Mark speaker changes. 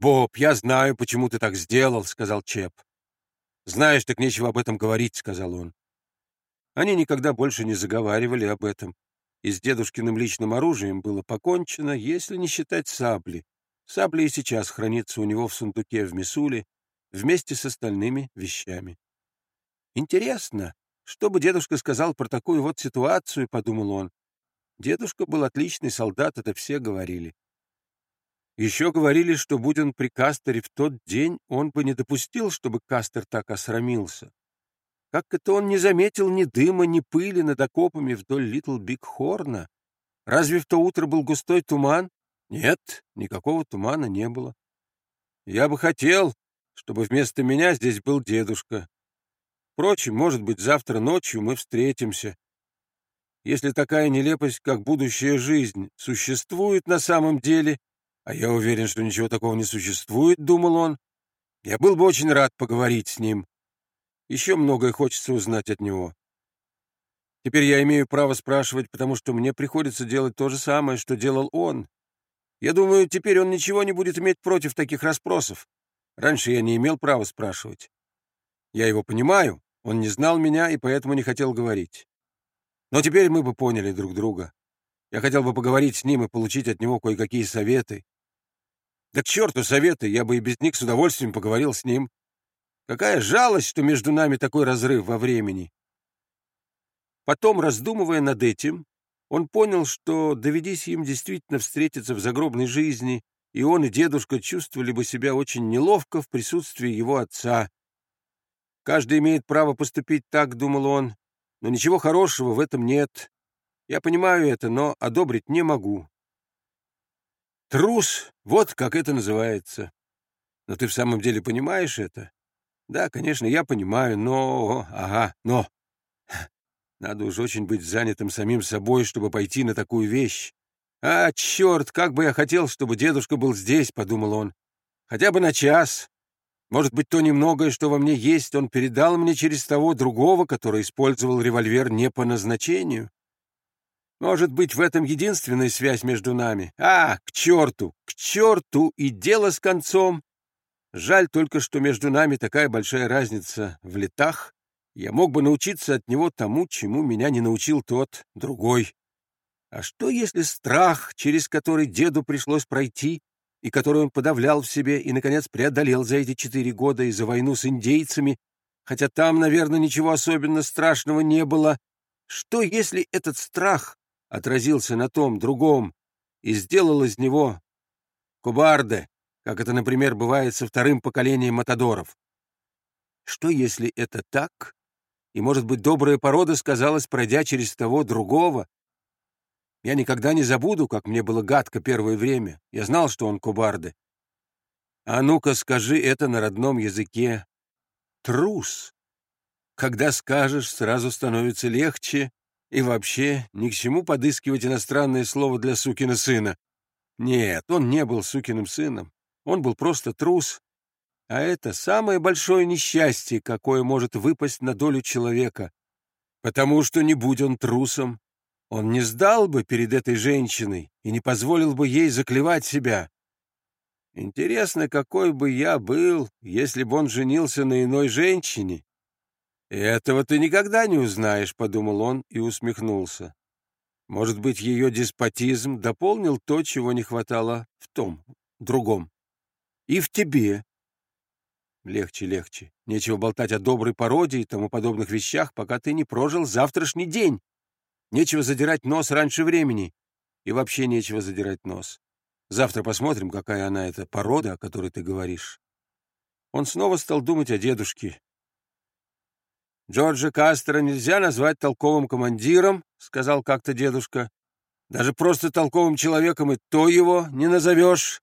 Speaker 1: «Боб, я знаю, почему ты так сделал», — сказал Чеп. «Знаешь, так нечего об этом говорить», — сказал он. Они никогда больше не заговаривали об этом, и с дедушкиным личным оружием было покончено, если не считать сабли. Сабля и сейчас хранится у него в сундуке в Мисуле вместе с остальными вещами. «Интересно, что бы дедушка сказал про такую вот ситуацию?» — подумал он. Дедушка был отличный солдат, это все говорили. Еще говорили, что, будь он при Кастере в тот день, он бы не допустил, чтобы Кастер так осрамился. Как это он не заметил ни дыма, ни пыли над окопами вдоль Литл Биг Хорна? Разве в то утро был густой туман? Нет, никакого тумана не было. Я бы хотел, чтобы вместо меня здесь был дедушка. Впрочем, может быть, завтра ночью мы встретимся. Если такая нелепость, как будущая жизнь, существует на самом деле, а я уверен, что ничего такого не существует, — думал он. Я был бы очень рад поговорить с ним. Еще многое хочется узнать от него. Теперь я имею право спрашивать, потому что мне приходится делать то же самое, что делал он. Я думаю, теперь он ничего не будет иметь против таких расспросов. Раньше я не имел права спрашивать. Я его понимаю, он не знал меня и поэтому не хотел говорить. Но теперь мы бы поняли друг друга. Я хотел бы поговорить с ним и получить от него кое-какие советы. Да к черту советы, я бы и без них с удовольствием поговорил с ним. Какая жалость, что между нами такой разрыв во времени. Потом, раздумывая над этим, он понял, что, доведись им действительно встретиться в загробной жизни, и он, и дедушка чувствовали бы себя очень неловко в присутствии его отца. Каждый имеет право поступить так, думал он, но ничего хорошего в этом нет. Я понимаю это, но одобрить не могу. Трус, вот как это называется. Но ты в самом деле понимаешь это? Да, конечно, я понимаю, но... Ага, но... Надо уж очень быть занятым самим собой, чтобы пойти на такую вещь. А, черт, как бы я хотел, чтобы дедушка был здесь, — подумал он. Хотя бы на час. Может быть, то немногое, что во мне есть, он передал мне через того другого, который использовал револьвер не по назначению. Может быть, в этом единственная связь между нами? А, к черту, к черту, и дело с концом. Жаль только, что между нами такая большая разница в летах. Я мог бы научиться от него тому, чему меня не научил тот, другой. А что, если страх, через который деду пришлось пройти, и который он подавлял в себе и, наконец, преодолел за эти четыре года из-за войну с индейцами, хотя там, наверное, ничего особенно страшного не было, что, если этот страх отразился на том другом и сделал из него кубарде, как это, например, бывает со вторым поколением матадоров. Что, если это так, и, может быть, добрая порода сказалась, пройдя через того другого? Я никогда не забуду, как мне было гадко первое время. Я знал, что он кубарде. А ну-ка скажи это на родном языке. Трус. Когда скажешь, сразу становится легче, и вообще, ни к чему подыскивать иностранное слово для сукина сына. Нет, он не был сукиным сыном. Он был просто трус. А это самое большое несчастье, какое может выпасть на долю человека. Потому что, не будь он трусом, он не сдал бы перед этой женщиной и не позволил бы ей заклевать себя. Интересно, какой бы я был, если бы он женился на иной женщине «Этого ты никогда не узнаешь», — подумал он и усмехнулся. «Может быть, ее деспотизм дополнил то, чего не хватало в том, другом. И в тебе». Легче, легче. Нечего болтать о доброй породе и тому подобных вещах, пока ты не прожил завтрашний день. Нечего задирать нос раньше времени. И вообще нечего задирать нос. Завтра посмотрим, какая она эта порода, о которой ты говоришь. Он снова стал думать о дедушке, «Джорджа Кастера нельзя назвать толковым командиром», — сказал как-то дедушка. «Даже просто толковым человеком и то его не назовешь.